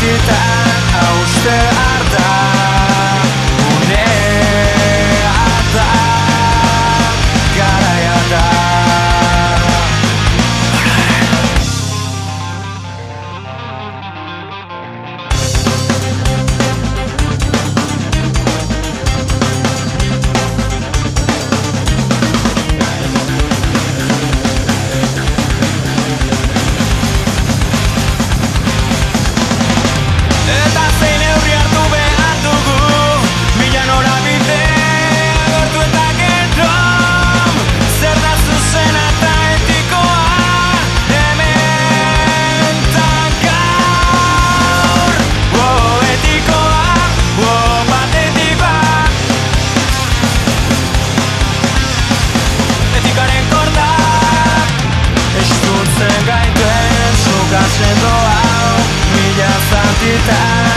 santietat hauste Mila zantietan